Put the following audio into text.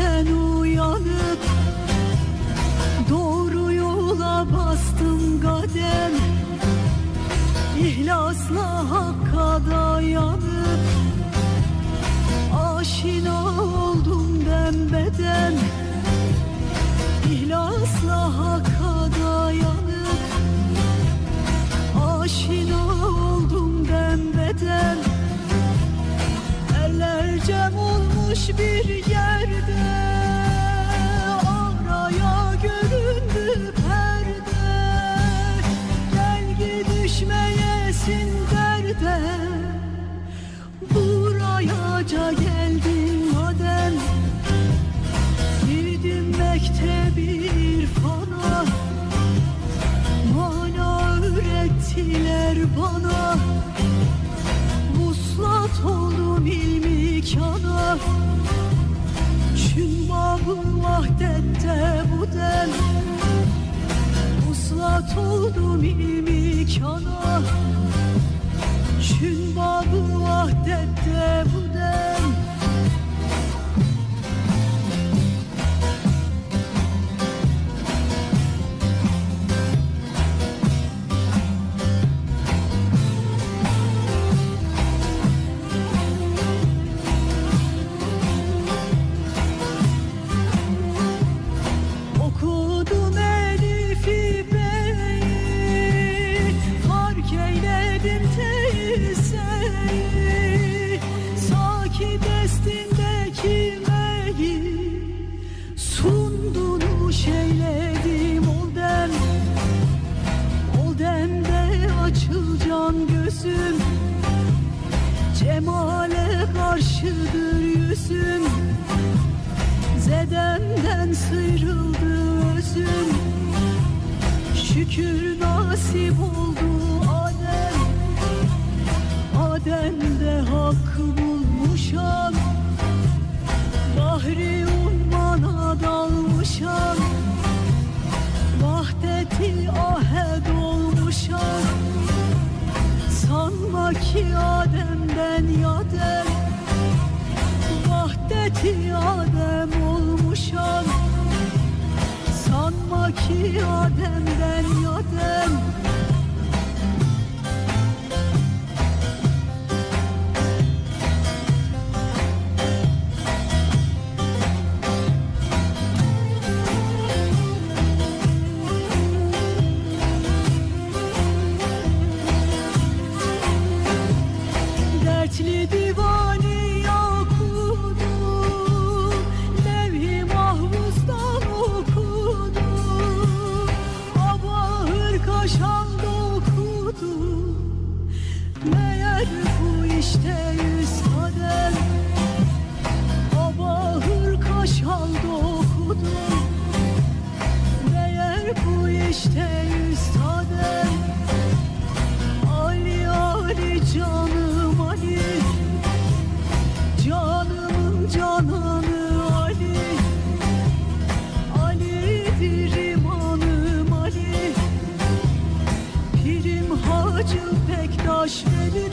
sen uyanıp Doğru yola bastım kadem. İhlasla hakka dayanıp Aşina oldum ben beden. İhlasla hakka Burayaca geldim madem. Girdim mektebi oldum ilmi kana. Çün babı vahdette gözüm Cemale karşıdır yüzüm Zedemden sıyrıldı özüm Şükür nasip oldu Adem Adem'de hakkı bulmuşam. Bahri ummana dalmışam ki Adem'den yadem Vahdeti Adem olmuşam. Sanma ki Adem'den yadem Meğer bu işte yüz kadem Hacı Bektaş